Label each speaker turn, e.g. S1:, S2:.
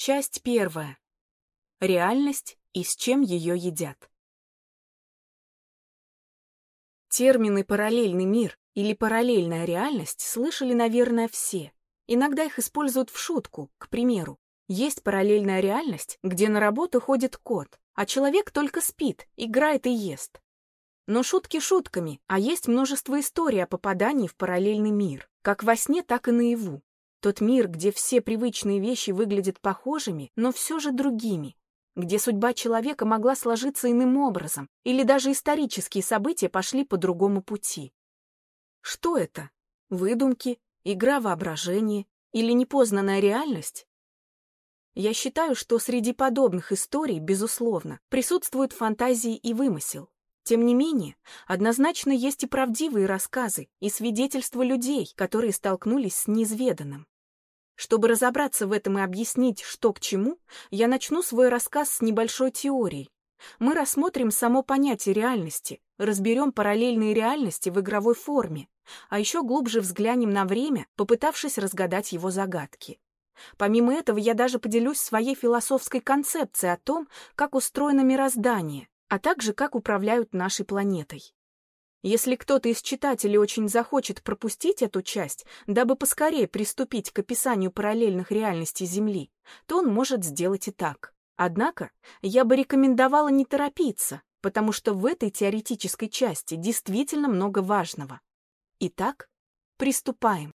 S1: Часть первая. Реальность и с чем ее едят. Термины «параллельный мир» или «параллельная реальность» слышали, наверное, все. Иногда их используют в шутку, к примеру. Есть параллельная реальность, где на работу ходит кот, а человек только спит, играет и ест. Но шутки шутками, а есть множество историй о попадании в параллельный мир, как во сне, так и наяву. Тот мир, где все привычные вещи выглядят похожими, но все же другими. Где судьба человека могла сложиться иным образом, или даже исторические события пошли по другому пути. Что это? Выдумки, игра воображения или непознанная реальность? Я считаю, что среди подобных историй, безусловно, присутствуют фантазии и вымысел. Тем не менее, однозначно есть и правдивые рассказы, и свидетельства людей, которые столкнулись с неизведанным. Чтобы разобраться в этом и объяснить, что к чему, я начну свой рассказ с небольшой теорией. Мы рассмотрим само понятие реальности, разберем параллельные реальности в игровой форме, а еще глубже взглянем на время, попытавшись разгадать его загадки. Помимо этого, я даже поделюсь своей философской концепцией о том, как устроено мироздание, а также как управляют нашей планетой. Если кто-то из читателей очень захочет пропустить эту часть, дабы поскорее приступить к описанию параллельных реальностей Земли, то он может сделать и так. Однако я бы рекомендовала не торопиться, потому что в этой теоретической части действительно много важного. Итак, приступаем.